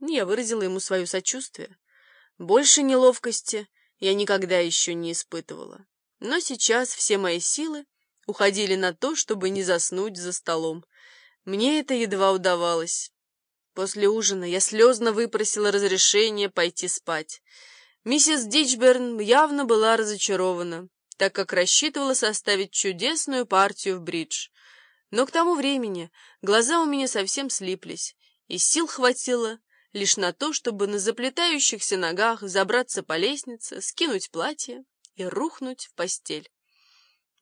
Я выразила ему свое сочувствие. Больше неловкости я никогда еще не испытывала. Но сейчас все мои силы уходили на то, чтобы не заснуть за столом. Мне это едва удавалось. После ужина я слезно выпросила разрешение пойти спать. Миссис Дичберн явно была разочарована, так как рассчитывала составить чудесную партию в бридж. Но к тому времени глаза у меня совсем слиплись, и сил хватило лишь на то, чтобы на заплетающихся ногах забраться по лестнице, скинуть платье и рухнуть в постель.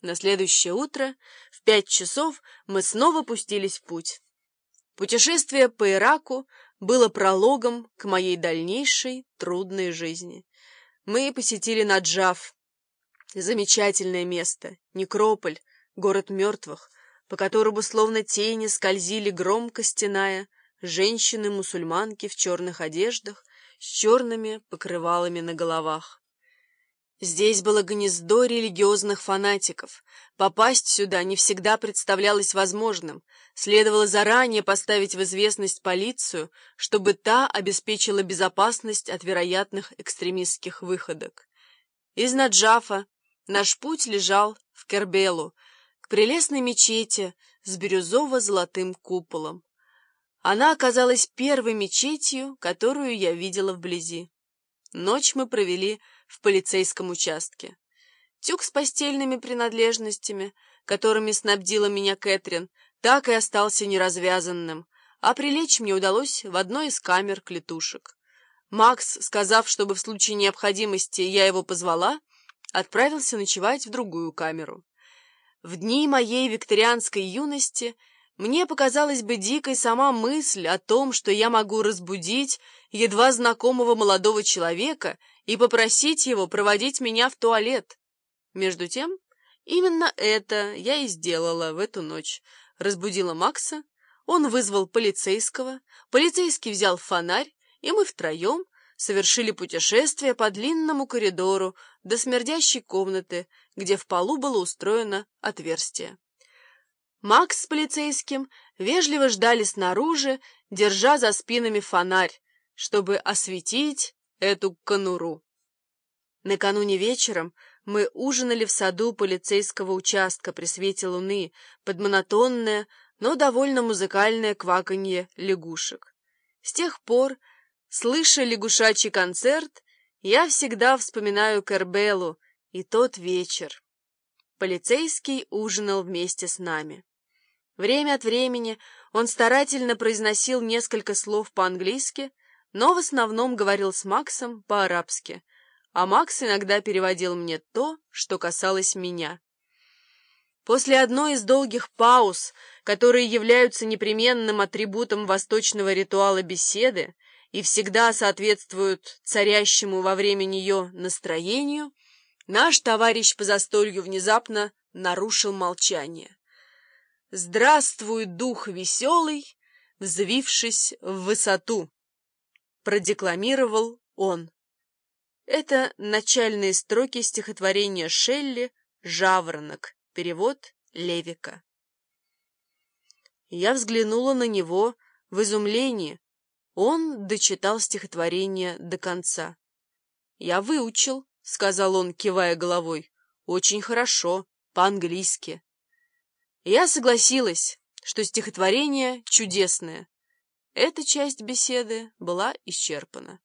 На следующее утро в пять часов мы снова пустились в путь. Путешествие по Ираку было прологом к моей дальнейшей трудной жизни. Мы посетили Наджаф, замечательное место, некрополь, город мертвых, по которому словно тени скользили громко стеная женщины-мусульманки в черных одеждах с черными покрывалами на головах. Здесь было гнездо религиозных фанатиков. Попасть сюда не всегда представлялось возможным. Следовало заранее поставить в известность полицию, чтобы та обеспечила безопасность от вероятных экстремистских выходок. Из Наджафа наш путь лежал в Кербелу, к прелестной мечети с бирюзово-золотым куполом. Она оказалась первой мечетью, которую я видела вблизи. Ночь мы провели в полицейском участке. Тюк с постельными принадлежностями, которыми снабдила меня Кэтрин, так и остался неразвязанным, а прилечь мне удалось в одной из камер клетушек. Макс, сказав, чтобы в случае необходимости я его позвала, отправился ночевать в другую камеру. В дни моей викторианской юности мне показалась бы дикой сама мысль о том, что я могу разбудить едва знакомого молодого человека и попросить его проводить меня в туалет. Между тем, именно это я и сделала в эту ночь. Разбудила Макса, он вызвал полицейского, полицейский взял фонарь, и мы втроем совершили путешествие по длинному коридору до смердящей комнаты, где в полу было устроено отверстие. Макс с полицейским вежливо ждали снаружи, держа за спинами фонарь, чтобы осветить эту конуру. Накануне вечером мы ужинали в саду полицейского участка при свете луны под монотонное, но довольно музыкальное кваканье лягушек. С тех пор, слыша лягушачий концерт, я всегда вспоминаю Кербелу и тот вечер. Полицейский ужинал вместе с нами. Время от времени он старательно произносил несколько слов по-английски, но в основном говорил с Максом по-арабски, а Макс иногда переводил мне то, что касалось меня. После одной из долгих пауз, которые являются непременным атрибутом восточного ритуала беседы и всегда соответствуют царящему во время нее настроению, наш товарищ по застолью внезапно нарушил молчание. «Здравствуй, дух веселый, взвившись в высоту!» продекламировал он. Это начальные строки стихотворения Шелли «Жаворонок», перевод Левика. Я взглянула на него в изумлении. Он дочитал стихотворение до конца. «Я выучил», — сказал он, кивая головой. «Очень хорошо, по-английски». Я согласилась, что стихотворение чудесное, эта часть беседы была исчерпана.